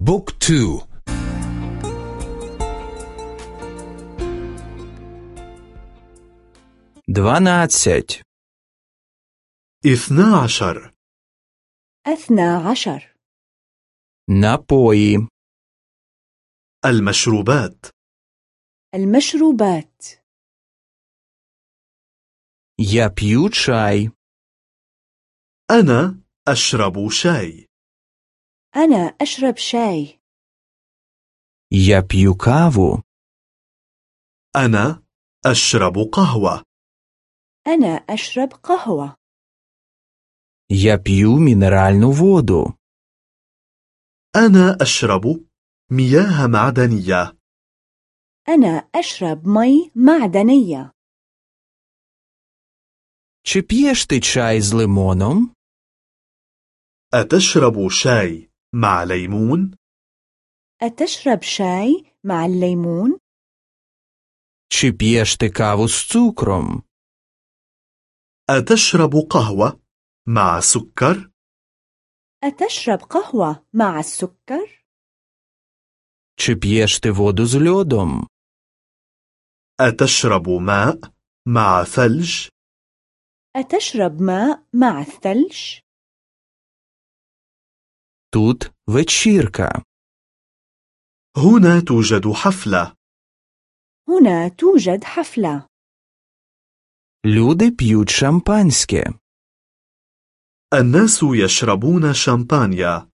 Book two дванадцять اثنى عشر اثنى عشر Напої المشروبات المشروبات Я п'ю чай أنا أشرب شاي أنا أشرب شاي я пью каву أنا أشرب قهوة أنا أشرب قهوة я пью минеральную воду أنا أشرب مياه معدنية أنا أشرب مي معدنية чи п'єш ти чай з лимоном أتشرب شاي مع ليمون؟ أتشرب شاي مع الليمون؟ чи п'єш ти каву з цукром أتشرب قهوة مع سكر؟ أتشرب قهوة مع السكر؟ чи п'єш ти воду з льодом أتشرب ماء مع ثلج؟ أتشرب ماء مع الثلج؟ тут вечірка هنا توجد حفلة هنا توجد حفلة люди п'ють шампанське الناس يشربون شامبانيا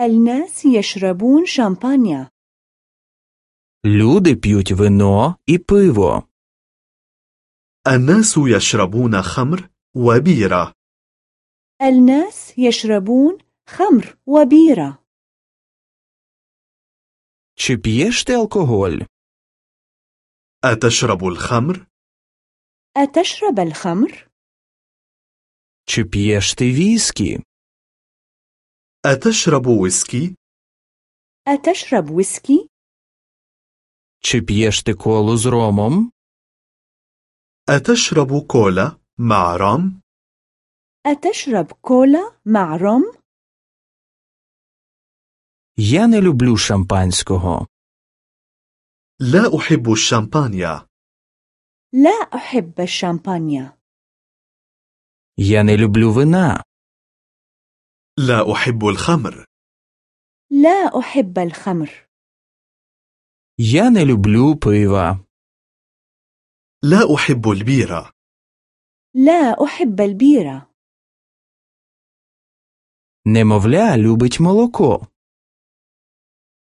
الناس يشربون شامبانيا люди п'ють вино і пиво الناس يشربون خمر وبيرة الناس يشربون خمر وبيرة чи п'єш ти алкоголь أتشرب الخمر؟ أتشرب الخمر؟ чи п'єш ти віскі أتشرب ويسكي؟ أتشرب ويسكي؟ чи п'єш ти колу з ромом أتشرب كولا مع رام؟ أتشرب كولا مع روم؟ я не люблю шампанського لا أحب الشامبانيا لا أحب الشامبانيا я не люблю вина لا أحب الخمر لا أحب الخمر я не люблю пива لا أحب البيرة لا أحب البيرة немовля любить молоко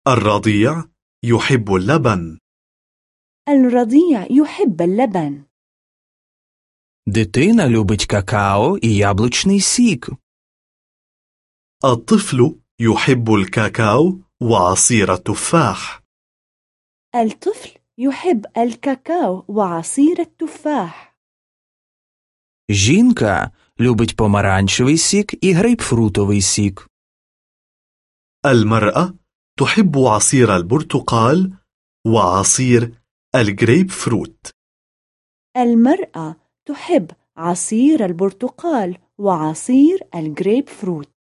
الرضيع يحب اللبن الرضيع يحب اللبن дитина любить какао і яблучний сік الطفل يحب الكاكاو وعصير التفاح الطفل يحب الكاكاو وعصير التفاح жінка любить помаранчевий сік і грейпфрутовий сік المرأة تحب عصير البرتقال وعصير الجريب فروت. المرأة تحب عصير البرتقال وعصير الجريب فروت.